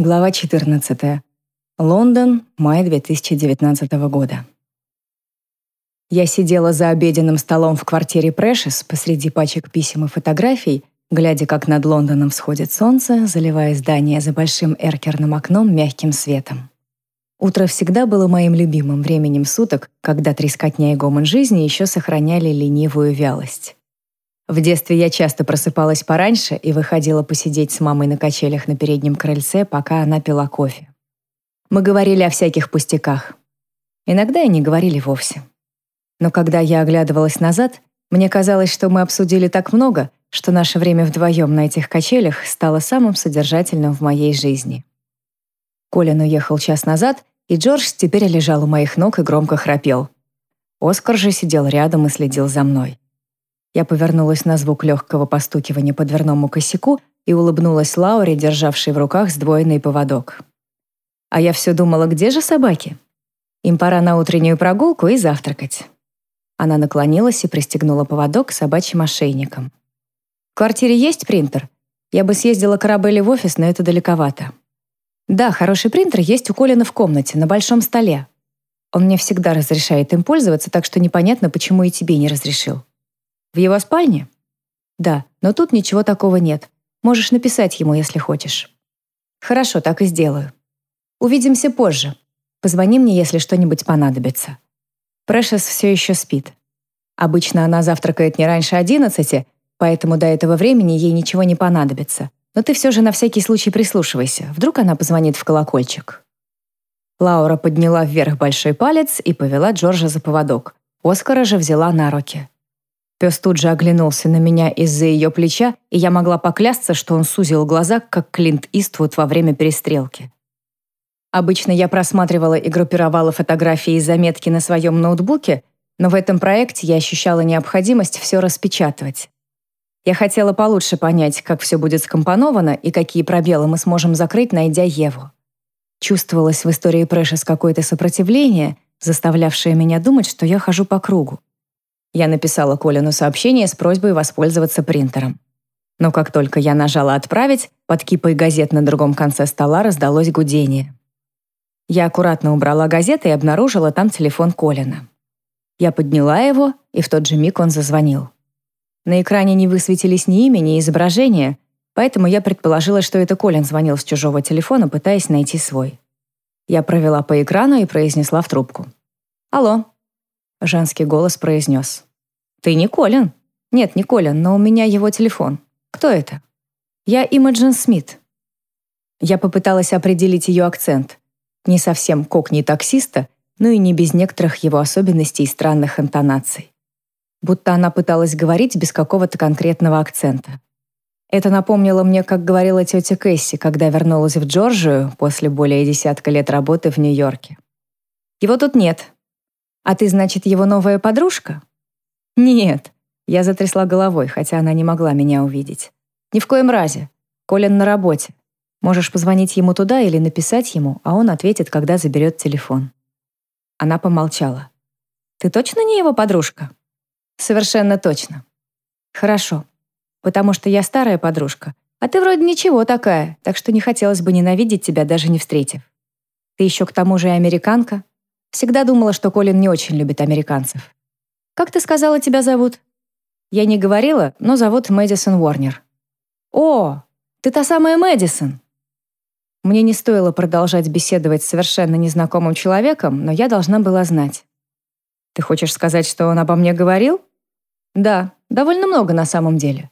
Глава 14. Лондон, май 2019 года. Я сидела за обеденным столом в квартире Прэшес посреди пачек писем и фотографий, глядя, как над Лондоном всходит солнце, заливая здание за большим эркерным окном мягким светом. Утро всегда было моим любимым временем суток, когда трескотня и гомон жизни еще сохраняли ленивую вялость. В детстве я часто просыпалась пораньше и выходила посидеть с мамой на качелях на переднем крыльце, пока она пила кофе. Мы говорили о всяких пустяках. Иногда и не говорили вовсе. Но когда я оглядывалась назад, мне казалось, что мы обсудили так много, что наше время вдвоем на этих качелях стало самым содержательным в моей жизни. Колин уехал час назад, и Джордж теперь лежал у моих ног и громко храпел. Оскар же сидел рядом и следил за мной. Я повернулась на звук легкого постукивания по дверному косяку и улыбнулась Лауре, державшей в руках сдвоенный поводок. А я все думала, где же собаки? Им пора на утреннюю прогулку и завтракать. Она наклонилась и пристегнула поводок собачьим ошейником. «В квартире есть принтер? Я бы съездила к в офис, но это далековато». «Да, хороший принтер есть у Колина в комнате, на большом столе. Он мне всегда разрешает им пользоваться, так что непонятно, почему и тебе не разрешил». В его спальне? Да, но тут ничего такого нет. Можешь написать ему, если хочешь. Хорошо, так и сделаю. Увидимся позже. Позвони мне, если что-нибудь понадобится. Прэшес все еще спит. Обычно она завтракает не раньше одиннадцати, поэтому до этого времени ей ничего не понадобится. Но ты все же на всякий случай прислушивайся. Вдруг она позвонит в колокольчик. Лаура подняла вверх большой палец и повела Джорджа за поводок. Оскара же взяла на руки. Пес тут же оглянулся на меня из-за ее плеча, и я могла поклясться, что он сузил глаза, как Клинт Иствуд во время перестрелки. Обычно я просматривала и группировала фотографии и заметки на своем ноутбуке, но в этом проекте я ощущала необходимость все распечатывать. Я хотела получше понять, как все будет скомпоновано и какие пробелы мы сможем закрыть, найдя Еву. Чувствовалось в истории Прэшес какое-то сопротивление, заставлявшее меня думать, что я хожу по кругу. Я написала Колину сообщение с просьбой воспользоваться принтером. Но как только я нажала «Отправить», под кипой газет на другом конце стола раздалось гудение. Я аккуратно убрала газеты и обнаружила там телефон Колина. Я подняла его, и в тот же миг он зазвонил. На экране не высветились ни имя, ни изображение, поэтому я предположила, что это Колин звонил с чужого телефона, пытаясь найти свой. Я провела по экрану и произнесла в трубку. «Алло». Женский голос произнес. «Ты не Колин?» «Нет, не Колин, но у меня его телефон. Кто это?» «Я Имаджин Смит». Я попыталась определить ее акцент. Не совсем кокни таксиста, но и не без некоторых его особенностей и странных интонаций. Будто она пыталась говорить без какого-то конкретного акцента. Это напомнило мне, как говорила тетя Кэсси, когда вернулась в Джорджию после более десятка лет работы в Нью-Йорке. «Его тут нет», «А ты, значит, его новая подружка?» «Нет». Я затрясла головой, хотя она не могла меня увидеть. «Ни в коем разе. Колин на работе. Можешь позвонить ему туда или написать ему, а он ответит, когда заберет телефон». Она помолчала. «Ты точно не его подружка?» «Совершенно точно». «Хорошо. Потому что я старая подружка, а ты вроде ничего такая, так что не хотелось бы ненавидеть тебя, даже не встретив. Ты еще к тому же и американка, Всегда думала, что Колин не очень любит американцев. «Как ты сказала, тебя зовут?» «Я не говорила, но зовут Мэдисон Уорнер». «О, ты та самая Мэдисон!» Мне не стоило продолжать беседовать с совершенно незнакомым человеком, но я должна была знать. «Ты хочешь сказать, что он обо мне говорил?» «Да, довольно много на самом деле.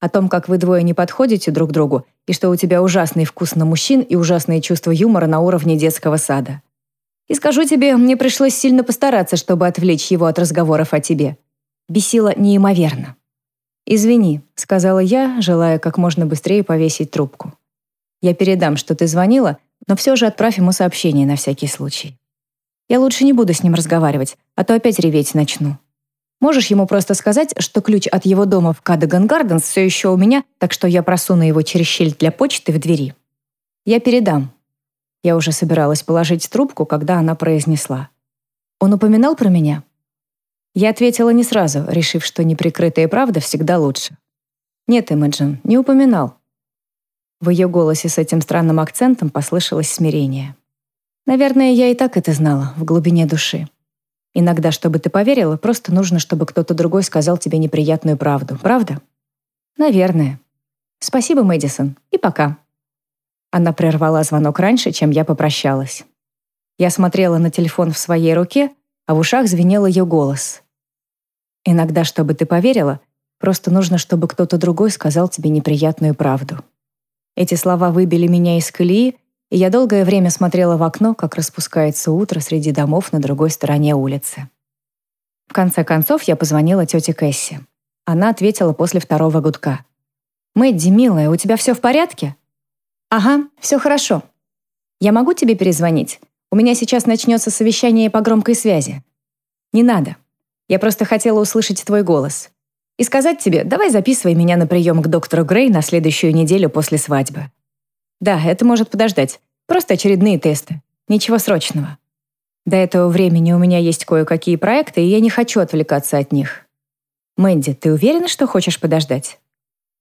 О том, как вы двое не подходите друг другу, и что у тебя ужасный вкус на мужчин и ужасные чувства юмора на уровне детского сада. И скажу тебе, мне пришлось сильно постараться, чтобы отвлечь его от разговоров о тебе. Бесило неимоверно. «Извини», — сказала я, желая как можно быстрее повесить трубку. «Я передам, что ты звонила, но все же отправь ему сообщение на всякий случай. Я лучше не буду с ним разговаривать, а то опять реветь начну. Можешь ему просто сказать, что ключ от его дома в Кадаган Гарденс все еще у меня, так что я просуну его через щель для почты в двери. Я передам, я уже собиралась положить трубку, когда она произнесла. «Он упоминал про меня?» Я ответила не сразу, решив, что неприкрытая правда всегда лучше. «Нет, Имэджин, не упоминал. В ее голосе с этим странным акцентом послышалось смирение. Наверное, я и так это знала, в глубине души. Иногда, чтобы ты поверила, просто нужно, чтобы кто-то другой сказал тебе неприятную правду. Правда? Наверное. Спасибо, Мэдисон. И пока. Она прервала звонок раньше, чем я попрощалась. Я смотрела на телефон в своей руке, а в ушах звенел ее голос. Иногда, чтобы ты поверила, просто нужно, чтобы кто-то другой сказал тебе неприятную правду. Эти слова выбили меня из колеи, и я долгое время смотрела в окно, как распускается утро среди домов на другой стороне улицы. В конце концов я позвонила тете Кэсси. Она ответила после второго гудка. «Мэдди, милая, у тебя все в порядке?» «Ага, все хорошо. Я могу тебе перезвонить? У меня сейчас начнется совещание по громкой связи». «Не надо. Я просто хотела услышать твой голос. И сказать тебе, давай записывай меня на прием к доктору Грей на следующую неделю после свадьбы. Да, это может подождать. Просто очередные тесты. Ничего срочного. До этого времени у меня есть кое-какие проекты, и я не хочу отвлекаться от них. Мэнди, ты уверена, что хочешь подождать?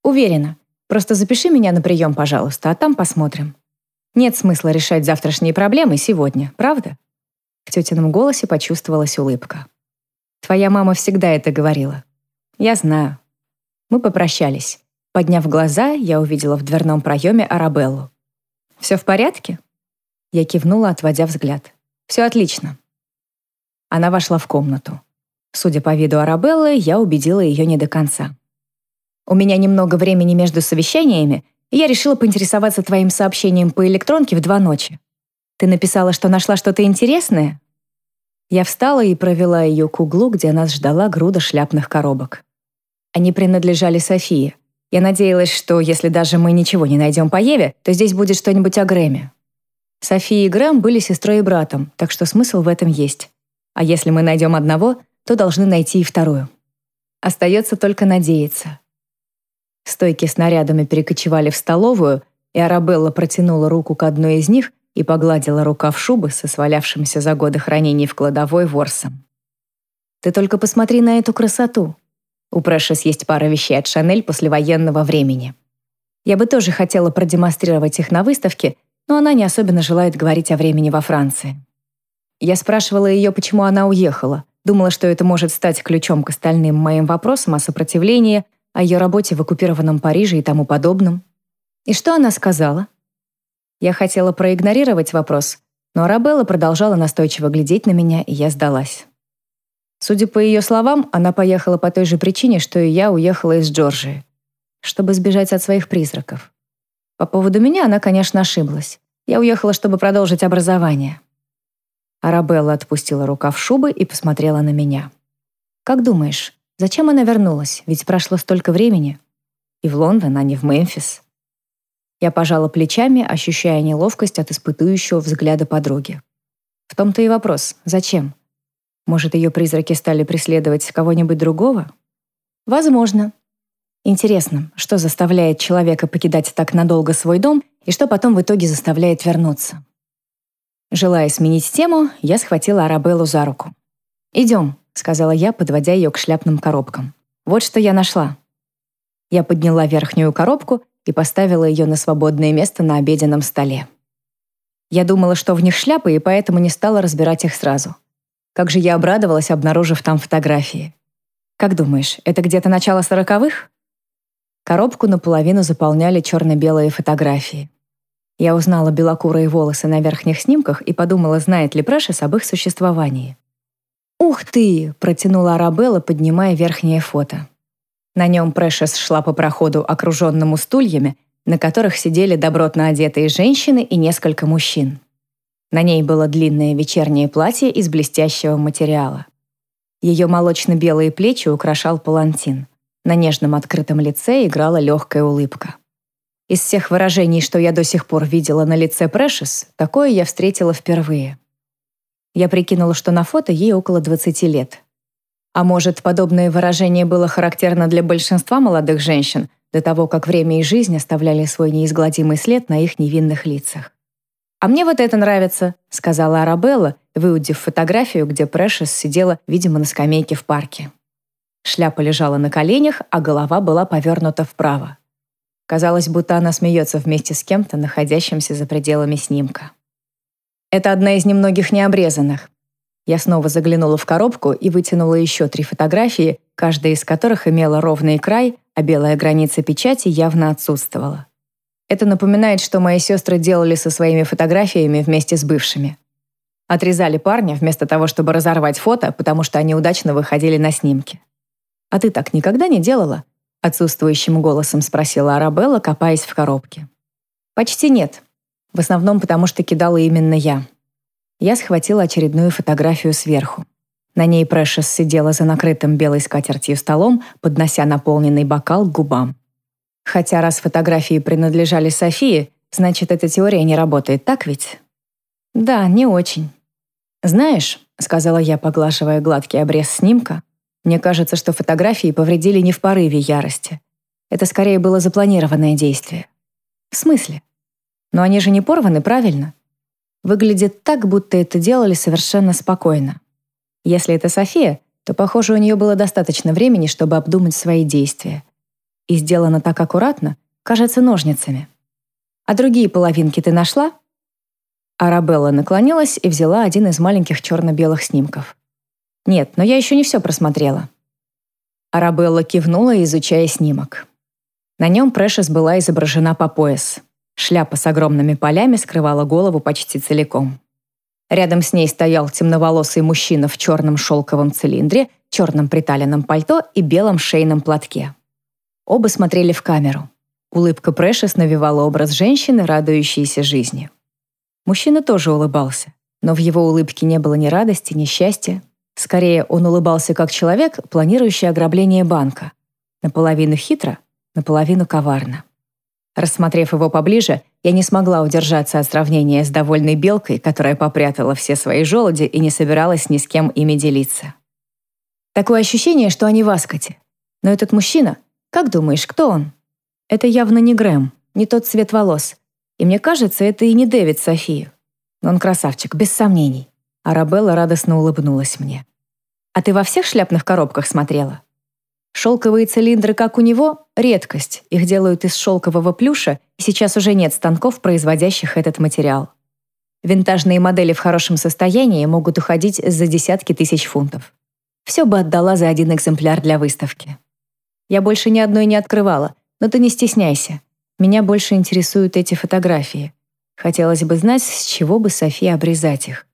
Уверена. Просто запиши меня на прием, пожалуйста, а там посмотрим. Нет смысла решать завтрашние проблемы сегодня, правда? В тетином голосе почувствовалась улыбка. Твоя мама всегда это говорила. Я знаю. Мы попрощались. Подняв глаза, я увидела в дверном проеме Арабеллу. «Все в порядке?» Я кивнула, отводя взгляд. «Все отлично». Она вошла в комнату. Судя по виду Арабеллы, я убедила ее не до конца. «У меня немного времени между совещаниями, и я решила поинтересоваться твоим сообщением по электронке в два ночи. Ты написала, что нашла что-то интересное?» Я встала и провела ее к углу, где нас ждала груда шляпных коробок. Они принадлежали Софии. Я надеялась, что если даже мы ничего не найдем по Еве, то здесь будет что-нибудь о Грэме. София и Грэм были сестрой и братом, так что смысл в этом есть. А если мы найдем одного, то должны найти и вторую. Остается только надеяться. Стойки с нарядами перекочевали в столовую, и Арабелла протянула руку к одной из них и погладила рукав шубы со свалявшимся за годы хранений в кладовой ворсом. «Ты только посмотри на эту красоту!» У Прэшес есть пара вещей от Шанель послевоенного времени. Я бы тоже хотела продемонстрировать их на выставке, но она не особенно желает говорить о времени во Франции. Я спрашивала ее, почему она уехала. Думала, что это может стать ключом к остальным моим вопросам о сопротивлении, о ее работе в оккупированном Париже и тому подобном. И что она сказала? Я хотела проигнорировать вопрос, но Арабелла продолжала настойчиво глядеть на меня, и я сдалась. Судя по ее словам, она поехала по той же причине, что и я уехала из Джорджии, чтобы сбежать от своих призраков. По поводу меня она, конечно, ошиблась. Я уехала, чтобы продолжить образование. Арабелла отпустила рукав шубы и посмотрела на меня. «Как думаешь, зачем она вернулась? Ведь прошло столько времени. И в Лондон, а не в Мемфис». Я пожала плечами, ощущая неловкость от испытующего взгляда подруги. В том-то и вопрос. Зачем? Может, ее призраки стали преследовать кого-нибудь другого? Возможно. Интересно, что заставляет человека покидать так надолго свой дом и что потом в итоге заставляет вернуться. Желая сменить тему, я схватила Арабеллу за руку. «Идем», — сказала я, подводя ее к шляпным коробкам. «Вот что я нашла». Я подняла верхнюю коробку и поставила ее на свободное место на обеденном столе. Я думала, что в них шляпы, и поэтому не стала разбирать их сразу. Как же я обрадовалась, обнаружив там фотографии. Как думаешь, это где-то начало сороковых? Коробку наполовину заполняли черно-белые фотографии. Я узнала белокурые волосы на верхних снимках и подумала, знает ли Прэшес об их существовании. «Ух ты!» — протянула Арабелла, поднимая верхнее фото. На нем Прэшес шла по проходу, окруженному стульями, на которых сидели добротно одетые женщины и несколько мужчин. На ней было длинное вечернее платье из блестящего материала. Ее молочно-белые плечи украшал палантин. На нежном открытом лице играла легкая улыбка. Из всех выражений, что я до сих пор видела на лице Прэшес, такое я встретила впервые. Я прикинула, что на фото ей около 20 лет. А может, подобное выражение было характерно для большинства молодых женщин до того, как время и жизнь оставляли свой неизгладимый след на их невинных лицах. «А мне вот это нравится», — сказала Арабелла, выудив фотографию, где Прэшес сидела, видимо, на скамейке в парке. Шляпа лежала на коленях, а голова была повернута вправо. Казалось, будто она смеется вместе с кем-то, находящимся за пределами снимка. Это одна из немногих необрезанных. Я снова заглянула в коробку и вытянула еще три фотографии, каждая из которых имела ровный край, а белая граница печати явно отсутствовала. Это напоминает, что мои сестры делали со своими фотографиями вместе с бывшими. Отрезали парня вместо того, чтобы разорвать фото, потому что они удачно выходили на снимки. «А ты так никогда не делала?» Отсутствующим голосом спросила Арабелла, копаясь в коробке. «Почти нет. В основном потому, что кидала именно я». Я схватила очередную фотографию сверху. На ней Прэшес сидела за накрытым белой скатертью столом, поднося наполненный бокал к губам. Хотя раз фотографии принадлежали Софии, значит, эта теория не работает, так ведь? Да, не очень. Знаешь, сказала я, поглаживая гладкий обрез снимка, мне кажется, что фотографии повредили не в порыве ярости. Это скорее было запланированное действие. В смысле? Но они же не порваны, правильно? Выглядит так, будто это делали совершенно спокойно. Если это София, то, похоже, у нее было достаточно времени, чтобы обдумать свои действия и сделано так аккуратно, кажется ножницами. А другие половинки ты нашла? Арабелла наклонилась и взяла один из маленьких черно-белых снимков. Нет, но я еще не все просмотрела. Арабелла кивнула, изучая снимок. На нем Прэшес была изображена по пояс. Шляпа с огромными полями скрывала голову почти целиком. Рядом с ней стоял темноволосый мужчина в черном шелковом цилиндре, черном приталенном пальто и белом шейном платке. Оба смотрели в камеру. Улыбка Прэшес навевала образ женщины, радующейся жизни. Мужчина тоже улыбался, но в его улыбке не было ни радости, ни счастья. Скорее, он улыбался как человек, планирующий ограбление банка. Наполовину хитро, наполовину коварно. Рассмотрев его поближе, я не смогла удержаться от сравнения с довольной белкой, которая попрятала все свои желуди и не собиралась ни с кем ими делиться. Такое ощущение, что они в аскоте. Но этот мужчина как думаешь, кто он? Это явно не Грэм, не тот цвет волос. И мне кажется, это и не Дэвид Софию. Но он красавчик, без сомнений. Арабелла радостно улыбнулась мне. А ты во всех шляпных коробках смотрела? Шелковые цилиндры, как у него, редкость. Их делают из шелкового плюша, и сейчас уже нет станков, производящих этот материал. Винтажные модели в хорошем состоянии могут уходить за десятки тысяч фунтов. Все бы отдала за один экземпляр для выставки. Я больше ни одной не открывала, но ты не стесняйся. Меня больше интересуют эти фотографии. Хотелось бы знать, с чего бы София обрезать их.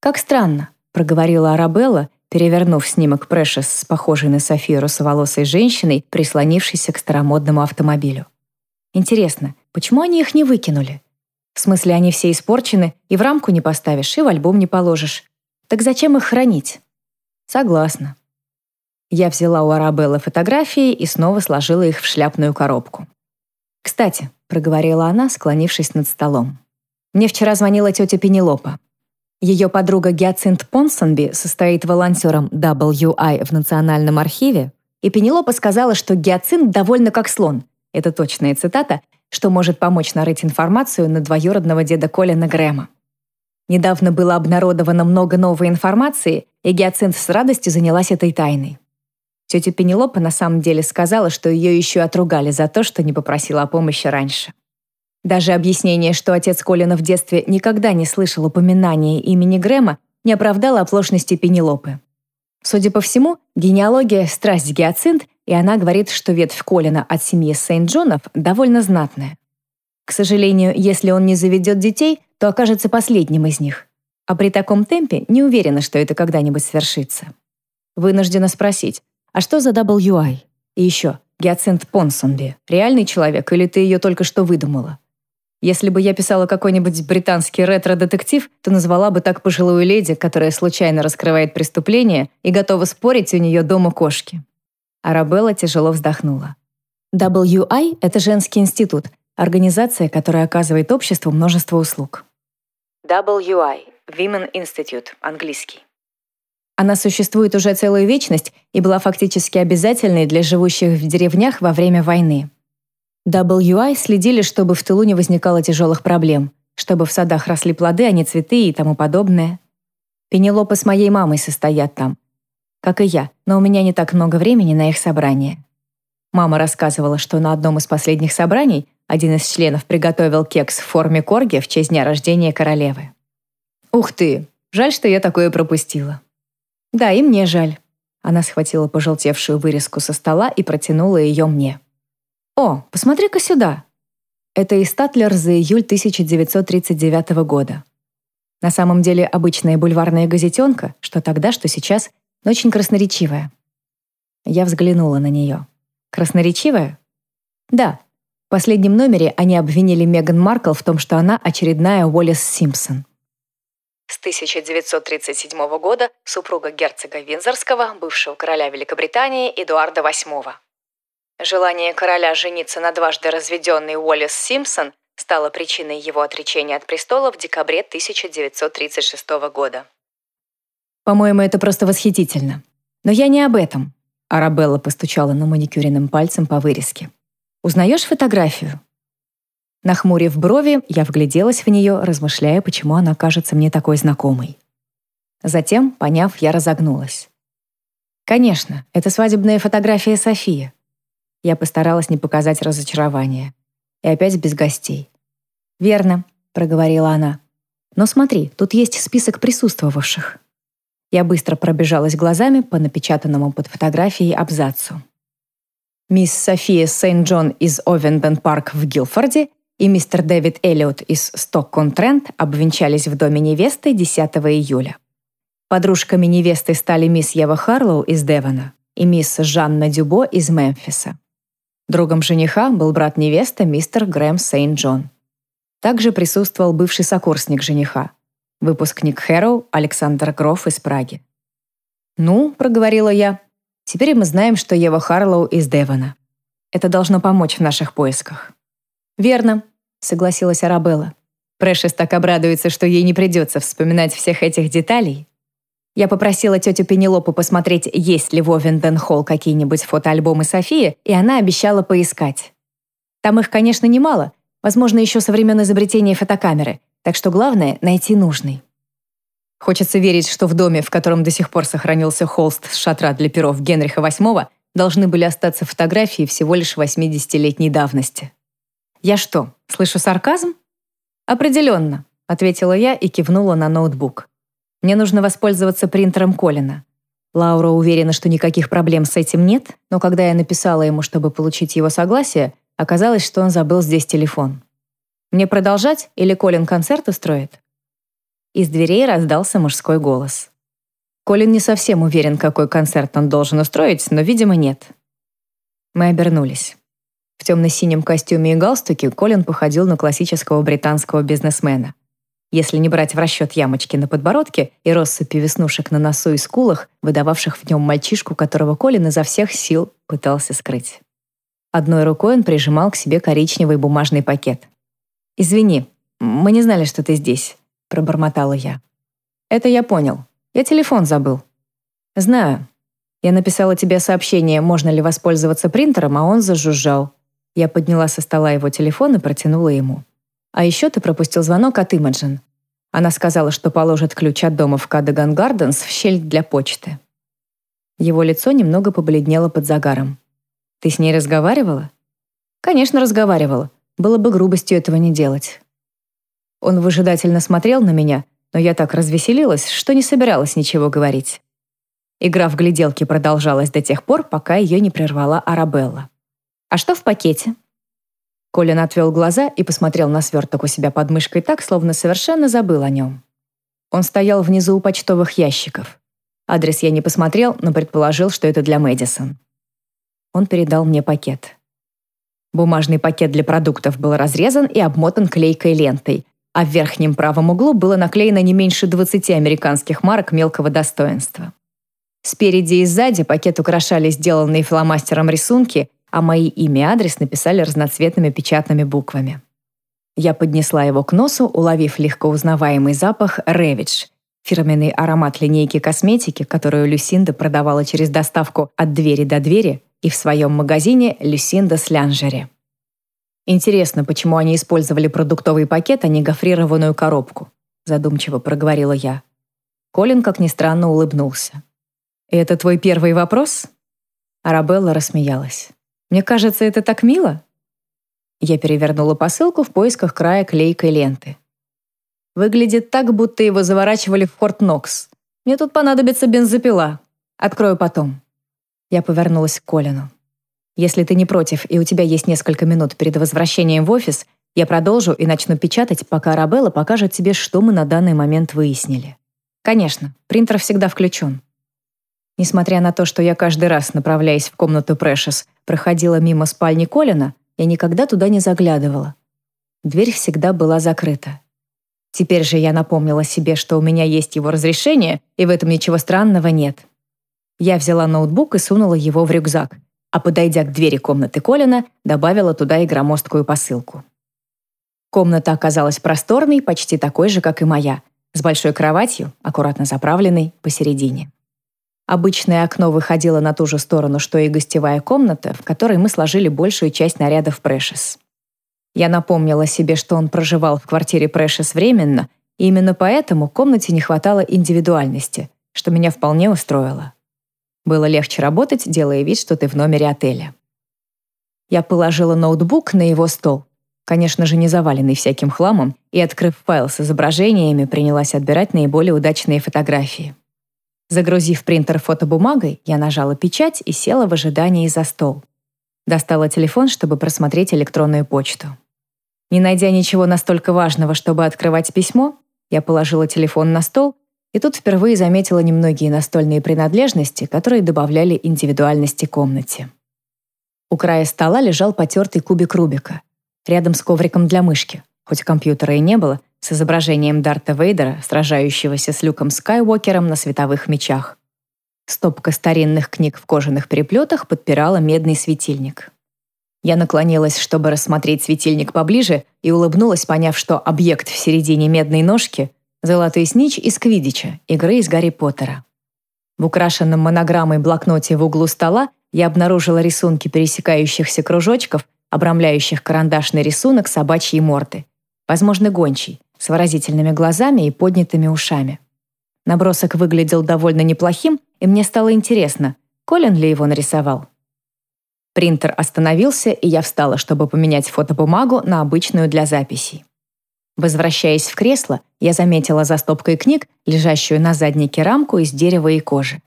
«Как странно», — проговорила Арабелла, перевернув снимок Прэшес похожей на Софию русоволосой женщиной, прислонившейся к старомодному автомобилю. «Интересно, почему они их не выкинули? В смысле, они все испорчены, и в рамку не поставишь, и в альбом не положишь. Так зачем их хранить?» «Согласна», я взяла у Арабеллы фотографии и снова сложила их в шляпную коробку. «Кстати», — проговорила она, склонившись над столом. «Мне вчера звонила тетя Пенелопа. Ее подруга Гиацинт Понсонби состоит волонтером WI в Национальном архиве, и Пенелопа сказала, что Гиацинт довольно как слон. Это точная цитата, что может помочь нарыть информацию на двоюродного деда Колина Грэма. Недавно было обнародовано много новой информации, и Гиацинт с радостью занялась этой тайной. Тетя Пенелопа на самом деле сказала, что ее еще отругали за то, что не попросила о помощи раньше. Даже объяснение, что отец Колина в детстве никогда не слышал упоминания имени Грэма, не оправдало оплошности Пенелопы. Судя по всему, генеалогия – страсть гиацинт, и она говорит, что ветвь Колина от семьи Сент-Джонов довольно знатная. К сожалению, если он не заведет детей, то окажется последним из них. А при таком темпе не уверена, что это когда-нибудь свершится. Вынуждена спросить, а что за WI? И еще, Гиацинт Понсонби. Реальный человек или ты ее только что выдумала? Если бы я писала какой-нибудь британский ретро-детектив, то назвала бы так пожилую леди, которая случайно раскрывает преступление и готова спорить у нее дома кошки. Арабелла тяжело вздохнула. WI — это женский институт, организация, которая оказывает обществу множество услуг. WI — Women Institute, английский. Она существует уже целую вечность и была фактически обязательной для живущих в деревнях во время войны. WI следили, чтобы в тылу не возникало тяжелых проблем, чтобы в садах росли плоды, а не цветы и тому подобное. Пенелопа с моей мамой состоят там. Как и я, но у меня не так много времени на их собрание. Мама рассказывала, что на одном из последних собраний один из членов приготовил кекс в форме корги в честь дня рождения королевы. Ух ты, жаль, что я такое пропустила. Да, и мне жаль. Она схватила пожелтевшую вырезку со стола и протянула ее мне. «О, посмотри-ка сюда!» Это из Татлер за июль 1939 года. На самом деле обычная бульварная газетенка, что тогда, что сейчас, но очень красноречивая. Я взглянула на нее. Красноречивая? Да. В последнем номере они обвинили Меган Маркл в том, что она очередная Уоллес Симпсон. С 1937 года супруга герцога Винзорского, бывшего короля Великобритании Эдуарда VIII. Желание короля жениться на дважды разведенной Уоллес Симпсон стало причиной его отречения от престола в декабре 1936 года. «По-моему, это просто восхитительно. Но я не об этом», Арабелла постучала на маникюренным пальцем по вырезке. «Узнаешь фотографию?» Нахмурив брови, я вгляделась в нее, размышляя, почему она кажется мне такой знакомой. Затем, поняв, я разогнулась. «Конечно, это свадебная фотография Софии». Я постаралась не показать разочарования. И опять без гостей. «Верно», — проговорила она. «Но смотри, тут есть список присутствовавших». Я быстро пробежалась глазами по напечатанному под фотографией абзацу. Мисс София Сент-Джон из Овенден-парк в Гилфорде и мистер Дэвид Эллиот из Стоккон-Трент обвенчались в доме невесты 10 июля. Подружками невесты стали мисс Ева Харлоу из Девона и мисс Жанна Дюбо из Мемфиса. Другом жениха был брат невесты мистер Грэм Сейнт-Джон. Также присутствовал бывший сокурсник жениха, выпускник Хэроу Александр Гроф из Праги. «Ну», — проговорила я, — «теперь мы знаем, что Ева Харлоу из Девона. Это должно помочь в наших поисках». «Верно», — согласилась Арабелла. Прэшес так обрадуется, что ей не придется вспоминать всех этих деталей. Я попросила тетю Пенелопу посмотреть, есть ли в Овенден-Холл какие-нибудь фотоальбомы Софии, и она обещала поискать. Там их, конечно, немало, возможно, еще со времен изобретения фотокамеры, так что главное — найти нужный. Хочется верить, что в доме, в котором до сих пор сохранился холст с шатра для перов Генриха VIII, должны были остаться фотографии всего лишь 80-летней давности. «Я что, слышу сарказм?» «Определенно», — ответила я и кивнула на ноутбук. «Мне нужно воспользоваться принтером Колина». Лаура уверена, что никаких проблем с этим нет, но когда я написала ему, чтобы получить его согласие, оказалось, что он забыл здесь телефон. «Мне продолжать или Колин концерт устроит?» Из дверей раздался мужской голос. Колин не совсем уверен, какой концерт он должен устроить, но, видимо, нет. Мы обернулись. В темно-синем костюме и галстуке Колин походил на классического британского бизнесмена. Если не брать в расчет ямочки на подбородке и россыпи веснушек на носу и скулах, выдававших в нем мальчишку, которого Колин изо всех сил пытался скрыть. Одной рукой он прижимал к себе коричневый бумажный пакет. «Извини, мы не знали, что ты здесь», — пробормотала я. «Это я понял. Я телефон забыл». «Знаю. Я написала тебе сообщение, можно ли воспользоваться принтером, а он зажужжал. Я подняла со стола его телефон и протянула ему. «А еще ты пропустил звонок от Имаджин. Она сказала, что положит ключ от дома в Кадаган Гарденс в щель для почты». Его лицо немного побледнело под загаром. «Ты с ней разговаривала?» «Конечно, разговаривала. Было бы грубостью этого не делать». Он выжидательно смотрел на меня, но я так развеселилась, что не собиралась ничего говорить. Игра в гляделки продолжалась до тех пор, пока ее не прервала Арабелла. «А что в пакете?» Колин отвел глаза и посмотрел на сверток у себя под мышкой так, словно совершенно забыл о нем. Он стоял внизу у почтовых ящиков. Адрес я не посмотрел, но предположил, что это для Мэдисон. Он передал мне пакет. Бумажный пакет для продуктов был разрезан и обмотан клейкой лентой, а в верхнем правом углу было наклеено не меньше 20 американских марок мелкого достоинства. Спереди и сзади пакет украшали сделанные фломастером рисунки, а мои имя и адрес написали разноцветными печатными буквами. Я поднесла его к носу, уловив легко узнаваемый запах «Ревидж», фирменный аромат линейки косметики, которую Люсинда продавала через доставку от двери до двери и в своем магазине «Люсинда с лянжери». «Интересно, почему они использовали продуктовый пакет, а не гофрированную коробку?» задумчиво проговорила я. Колин, как ни странно, улыбнулся. «Это твой первый вопрос?» Арабелла рассмеялась. Мне кажется, это так мило». Я перевернула посылку в поисках края клейкой ленты. Выглядит так, будто его заворачивали в Форт Нокс. Мне тут понадобится бензопила. Открою потом. Я повернулась к Колину. Если ты не против и у тебя есть несколько минут перед возвращением в офис, я продолжу и начну печатать, пока Арабелла покажет тебе, что мы на данный момент выяснили. Конечно, принтер всегда включен. Несмотря на то, что я каждый раз, направляясь в комнату Прэшес, проходила мимо спальни Колина, я никогда туда не заглядывала. Дверь всегда была закрыта. Теперь же я напомнила себе, что у меня есть его разрешение, и в этом ничего странного нет. Я взяла ноутбук и сунула его в рюкзак, а подойдя к двери комнаты Колина, добавила туда и громоздкую посылку. Комната оказалась просторной, почти такой же, как и моя, с большой кроватью, аккуратно заправленной посередине. Обычное окно выходило на ту же сторону, что и гостевая комната, в которой мы сложили большую часть нарядов Прэшес. Я напомнила себе, что он проживал в квартире Прэшес временно, и именно поэтому комнате не хватало индивидуальности, что меня вполне устроило. Было легче работать, делая вид, что ты в номере отеля. Я положила ноутбук на его стол, конечно же, не заваленный всяким хламом, и, открыв файл с изображениями, принялась отбирать наиболее удачные фотографии. Загрузив принтер фотобумагой, я нажала печать и села в ожидании за стол. Достала телефон, чтобы просмотреть электронную почту. Не найдя ничего настолько важного, чтобы открывать письмо, я положила телефон на стол и тут впервые заметила немногие настольные принадлежности, которые добавляли индивидуальности комнате. У края стола лежал потертый кубик Рубика, рядом с ковриком для мышки, хоть компьютера и не было, с изображением Дарта Вейдера, сражающегося с Люком Скайуокером на световых мечах. Стопка старинных книг в кожаных переплетах подпирала медный светильник. Я наклонилась, чтобы рассмотреть светильник поближе, и улыбнулась, поняв, что объект в середине медной ножки Золотой снич из Квидича, игры из Гарри Поттера. В украшенном монограммой блокноте в углу стола я обнаружила рисунки пересекающихся кружочков, обрамляющих карандашный рисунок собачьей морды. Возможно, гончий, с выразительными глазами и поднятыми ушами. Набросок выглядел довольно неплохим, и мне стало интересно, Колин ли его нарисовал. Принтер остановился, и я встала, чтобы поменять фотобумагу на обычную для записей. Возвращаясь в кресло, я заметила за стопкой книг, лежащую на заднике рамку из дерева и кожи.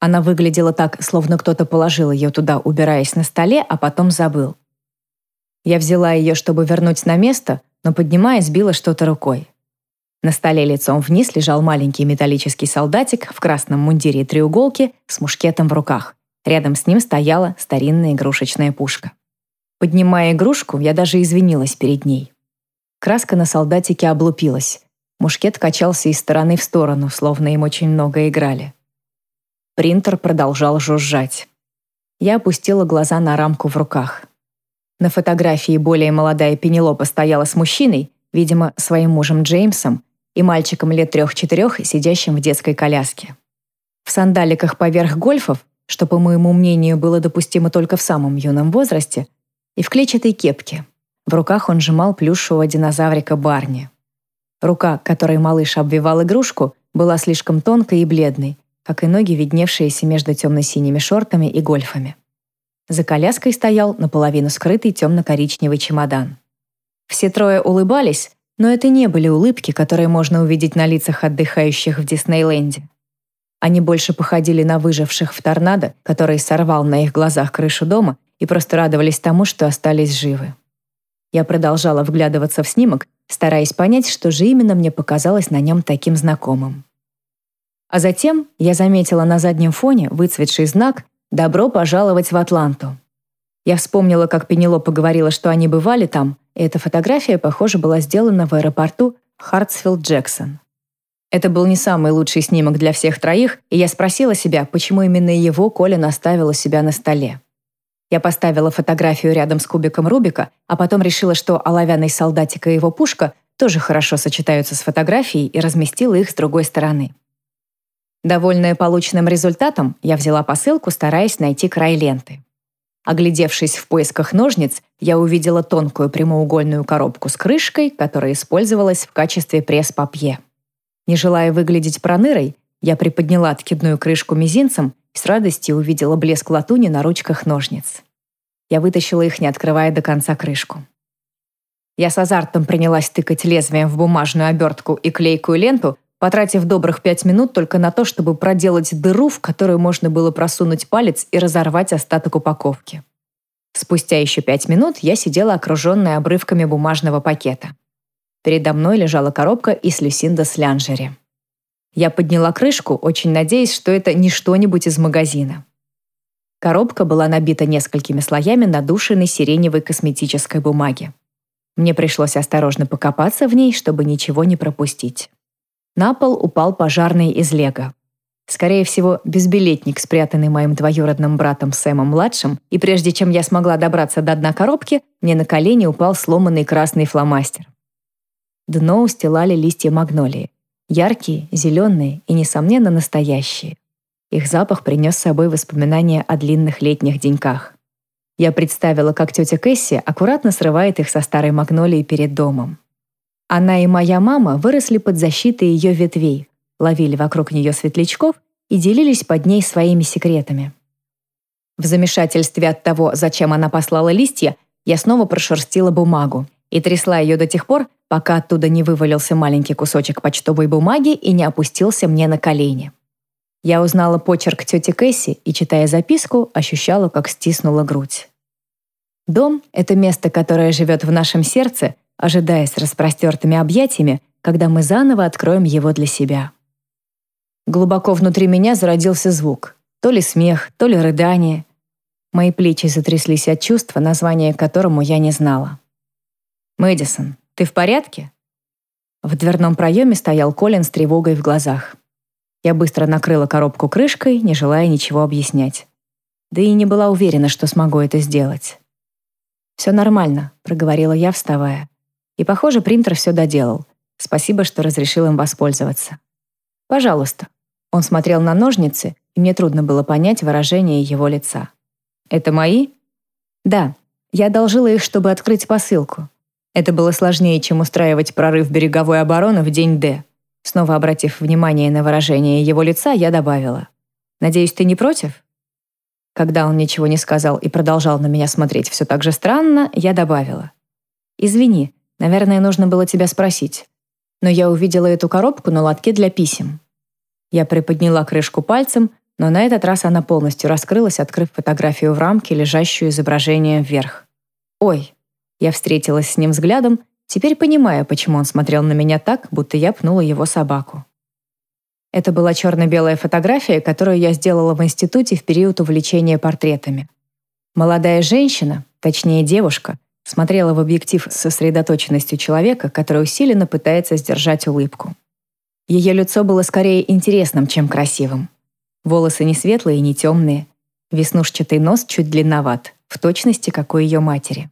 Она выглядела так, словно кто-то положил ее туда, убираясь на столе, а потом забыл. Я взяла ее, чтобы вернуть на место, но, поднимая, сбила что-то рукой. На столе лицом вниз лежал маленький металлический солдатик в красном мундире и треуголке с мушкетом в руках. Рядом с ним стояла старинная игрушечная пушка. Поднимая игрушку, я даже извинилась перед ней. Краска на солдатике облупилась. Мушкет качался из стороны в сторону, словно им очень много играли. Принтер продолжал жужжать. Я опустила глаза на рамку в руках. На фотографии более молодая Пенелопа стояла с мужчиной, видимо, своим мужем Джеймсом, и мальчиком лет трех-четырех, сидящим в детской коляске. В сандаликах поверх гольфов, что, по моему мнению, было допустимо только в самом юном возрасте, и в клетчатой кепке – в руках он сжимал плюшевого динозаврика Барни. Рука, которой малыш обвивал игрушку, была слишком тонкой и бледной, как и ноги, видневшиеся между темно-синими шортами и гольфами. За коляской стоял наполовину скрытый темно-коричневый чемодан. Все трое улыбались, но это не были улыбки, которые можно увидеть на лицах отдыхающих в Диснейленде. Они больше походили на выживших в торнадо, который сорвал на их глазах крышу дома и просто радовались тому, что остались живы. Я продолжала вглядываться в снимок, стараясь понять, что же именно мне показалось на нем таким знакомым. А затем я заметила на заднем фоне выцветший знак «Добро пожаловать в Атланту». Я вспомнила, как Пенелопа говорила, что они бывали там, и эта фотография, похоже, была сделана в аэропорту Хартсфилд-Джексон. Это был не самый лучший снимок для всех троих, и я спросила себя, почему именно его Колин оставил у себя на столе. Я поставила фотографию рядом с кубиком Рубика, а потом решила, что оловянный солдатик и его пушка тоже хорошо сочетаются с фотографией и разместила их с другой стороны. Довольная полученным результатом, я взяла посылку, стараясь найти край ленты. Оглядевшись в поисках ножниц, я увидела тонкую прямоугольную коробку с крышкой, которая использовалась в качестве пресс-папье. Не желая выглядеть пронырой, я приподняла откидную крышку мизинцем с радостью увидела блеск латуни на ручках ножниц. Я вытащила их, не открывая до конца крышку. Я с азартом принялась тыкать лезвием в бумажную обертку и клейкую ленту, потратив добрых пять минут только на то, чтобы проделать дыру, в которую можно было просунуть палец и разорвать остаток упаковки. Спустя еще пять минут я сидела окруженная обрывками бумажного пакета. Передо мной лежала коробка из люсинда с лянжери. Я подняла крышку, очень надеясь, что это не что-нибудь из магазина. Коробка была набита несколькими слоями надушенной сиреневой косметической бумаги. Мне пришлось осторожно покопаться в ней, чтобы ничего не пропустить. На пол упал пожарный из лего. Скорее всего, безбилетник, спрятанный моим двоюродным братом Сэмом-младшим, и прежде чем я смогла добраться до дна коробки, мне на колени упал сломанный красный фломастер. Дно устилали листья магнолии. Яркие, зеленые и, несомненно, настоящие. Их запах принес с собой воспоминания о длинных летних деньках. Я представила, как тетя Кэсси аккуратно срывает их со старой магнолии перед домом. Она и моя мама выросли под защитой ее ветвей, ловили вокруг нее светлячков и делились под ней своими секретами. В замешательстве от того, зачем она послала листья, я снова прошерстила бумагу и трясла ее до тех пор, пока оттуда не вывалился маленький кусочек почтовой бумаги и не опустился мне на колени. Я узнала почерк тети Кэсси и, читая записку, ощущала, как стиснула грудь. Дом — это место, которое живет в нашем сердце, ожидая с распростертыми объятиями, когда мы заново откроем его для себя. Глубоко внутри меня зародился звук. То ли смех, то ли рыдание. Мои плечи затряслись от чувства, название которому я не знала. «Мэдисон, ты в порядке?» В дверном проеме стоял Колин с тревогой в глазах. Я быстро накрыла коробку крышкой, не желая ничего объяснять. Да и не была уверена, что смогу это сделать. «Все нормально», — проговорила я, вставая. И, похоже, принтер все доделал. Спасибо, что разрешил им воспользоваться. «Пожалуйста». Он смотрел на ножницы, и мне трудно было понять выражение его лица. «Это мои?» «Да. Я одолжила их, чтобы открыть посылку. Это было сложнее, чем устраивать прорыв береговой обороны в день Д». Снова обратив внимание на выражение его лица, я добавила. «Надеюсь, ты не против?» Когда он ничего не сказал и продолжал на меня смотреть все так же странно, я добавила. «Извини, наверное, нужно было тебя спросить. Но я увидела эту коробку на лотке для писем. Я приподняла крышку пальцем, но на этот раз она полностью раскрылась, открыв фотографию в рамке, лежащую изображением вверх. «Ой!» Я встретилась с ним взглядом, теперь понимая, почему он смотрел на меня так, будто я пнула его собаку. Это была черно-белая фотография, которую я сделала в институте в период увлечения портретами. Молодая женщина, точнее девушка, смотрела в объектив с сосредоточенностью человека, который усиленно пытается сдержать улыбку. Ее лицо было скорее интересным, чем красивым. Волосы не светлые и не темные. Веснушчатый нос чуть длинноват, в точности, как у ее матери.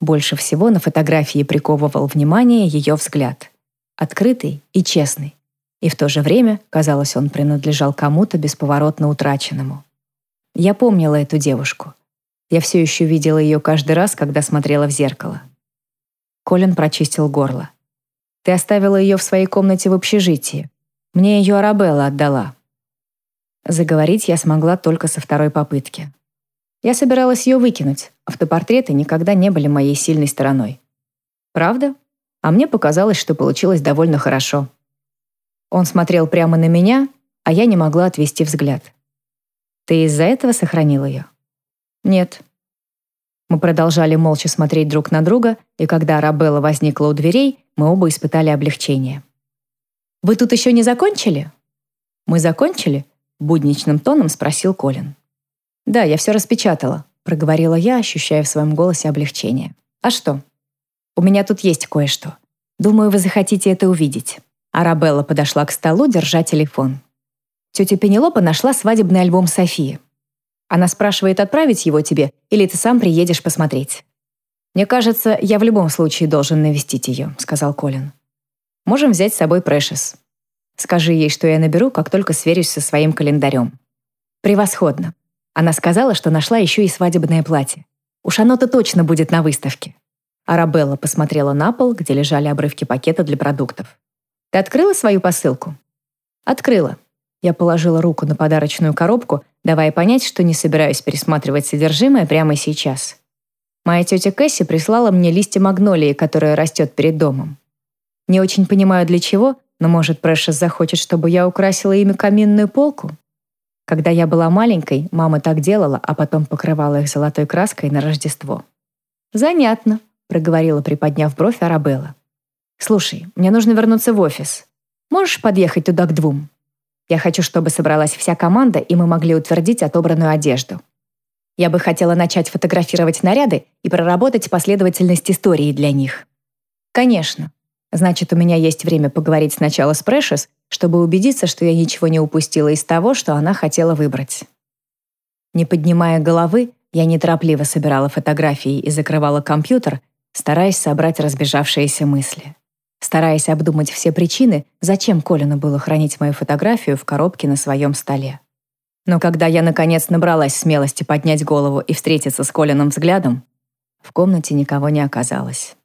Больше всего на фотографии приковывал внимание ее взгляд. Открытый и честный. И в то же время, казалось, он принадлежал кому-то бесповоротно утраченному. Я помнила эту девушку. Я все еще видела ее каждый раз, когда смотрела в зеркало. Колин прочистил горло. Ты оставила ее в своей комнате в общежитии. Мне ее Арабелла отдала». Заговорить я смогла только со второй попытки. Я собиралась ее выкинуть. Автопортреты никогда не были моей сильной стороной. Правда? А мне показалось, что получилось довольно хорошо. Он смотрел прямо на меня, а я не могла отвести взгляд. «Ты из-за этого сохранил ее?» «Нет». Мы продолжали молча смотреть друг на друга, и когда Арабелла возникла у дверей, мы оба испытали облегчение. «Вы тут еще не закончили?» «Мы закончили?» — будничным тоном спросил Колин. «Да, я все распечатала», — проговорила я, ощущая в своем голосе облегчение. «А что?» «У меня тут есть кое-что. Думаю, вы захотите это увидеть». Арабелла подошла к столу, держа телефон. Тетя Пенелопа нашла свадебный альбом Софии. Она спрашивает, отправить его тебе, или ты сам приедешь посмотреть. «Мне кажется, я в любом случае должен навестить ее», — сказал Колин. «Можем взять с собой Прэшес. Скажи ей, что я наберу, как только сверюсь со своим календарем». «Превосходно. Она сказала, что нашла еще и свадебное платье. Уж оно-то точно будет на выставке». Арабелла посмотрела на пол, где лежали обрывки пакета для продуктов. «Ты открыла свою посылку?» «Открыла». Я положила руку на подарочную коробку, давая понять, что не собираюсь пересматривать содержимое прямо сейчас. Моя тетя Кэсси прислала мне листья магнолии, которая растет перед домом. Не очень понимаю для чего, но, может, Прэшес захочет, чтобы я украсила ими каминную полку? Когда я была маленькой, мама так делала, а потом покрывала их золотой краской на Рождество. «Занятно», — проговорила, приподняв бровь Арабелла. «Слушай, мне нужно вернуться в офис. Можешь подъехать туда к двум? Я хочу, чтобы собралась вся команда, и мы могли утвердить отобранную одежду». Я бы хотела начать фотографировать наряды и проработать последовательность истории для них. Конечно. Значит, у меня есть время поговорить сначала с Прэшес, чтобы убедиться, что я ничего не упустила из того, что она хотела выбрать. Не поднимая головы, я неторопливо собирала фотографии и закрывала компьютер, стараясь собрать разбежавшиеся мысли. Стараясь обдумать все причины, зачем Колину было хранить мою фотографию в коробке на своем столе. Но когда я, наконец, набралась смелости поднять голову и встретиться с Колином взглядом, в комнате никого не оказалось.